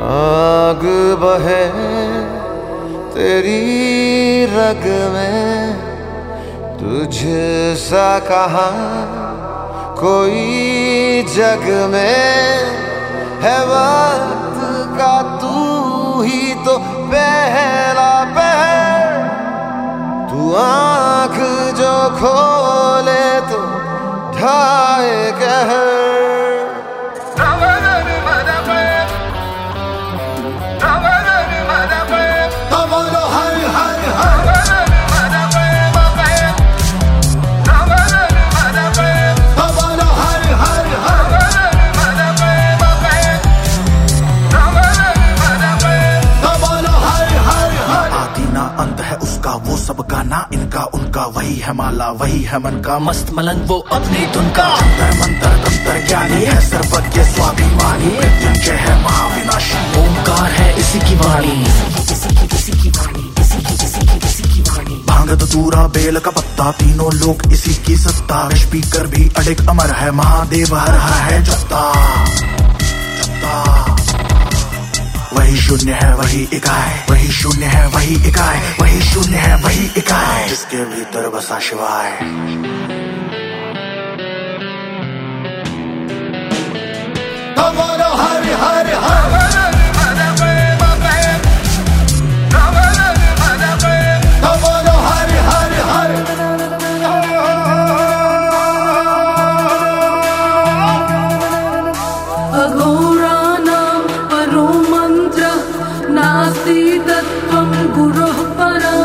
آگ بہے تیری رگ میں تجھ سا کہاں کوئی جگ میں ہے وقت کا تو ہی تو پہلا پہ تو آنکھ جو کھولے تو ڈھائے کہر کا وہی ہے مالا، وہی ہے من کا، مست ملنگ وہ اپنی دن کا۔ منتر تنتر گیانی ہے؟ سربت کے سوابھیمانی کے ہے اومکار ہے اسی کی بھانگ دورا بیل کا پتا۔ تینوں لوگ اسی کی ستا۔ اسپیکر بھی اڈک امر ہے۔ مہادیو ہر ہے جتا۔ وہی شونیہ ہے، وہی اکائے وہی شونیہ ہے، وہی اکائے وہی شونیہ ہے، وہی اکائے کے بھی بسا شو ہے۔ گو ران پر منت ناسی دتم گروہ پر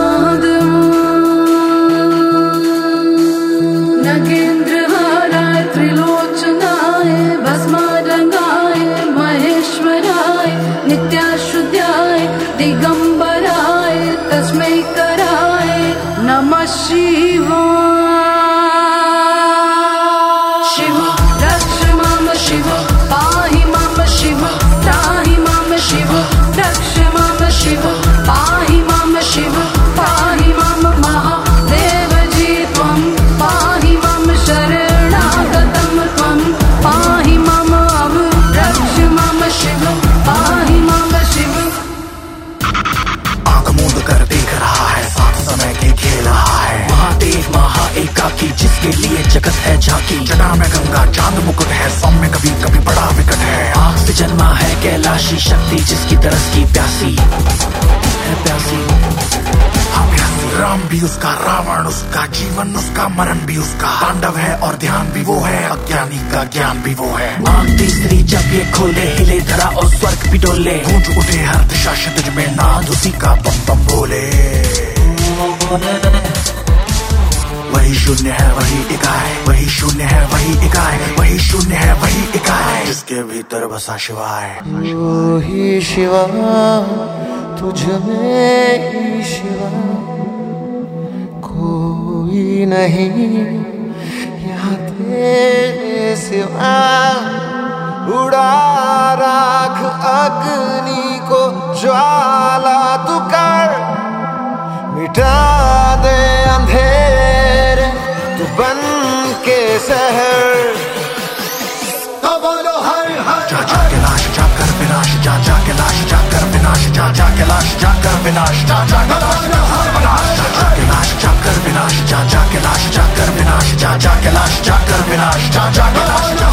کے لیے جگت ہے جھانکی۔ جنا میں گنگا، چاند مکت ہے، سم میں کبھی کبھی بڑا وکٹ ہے۔ آنکھ سے جنما ہے کیلاشی شکتی، جس کی طرح کی پیاسی ہے پیاسی۔ رام بھی اس کا راون اس کا، جیون اس کا، مرن بھی اس کا۔ پانڈو ہے اور دھیان بھی وہ ہے، اگیانی کا گیان بھی وہ ہے۔ آنکھ تیسری جب یہ کھولے، ہلے دھرا اور سورگ بھی ڈولے۔ گونج اٹھے ہر دشا شدج میں ناد اسی کا بم بم بولے۔ وہی شنیہ ہے، وہی اکای وہ شونیہ ہے وہ اکائے وہی شونیہ ہے، وہی اکائے اس کے بھی شو ہی شیو تجھ میں شیو کو ہی نہیں یا شیو بڑا راک اگنی کو جواب ناش جا جا کے لاش جا کر وناش جا جا کے لاش جا کے لاش جا کر بناش جا جا کے لاش جا کر بناش جا جا کے لاش جا کر وناش جا جا کے لاش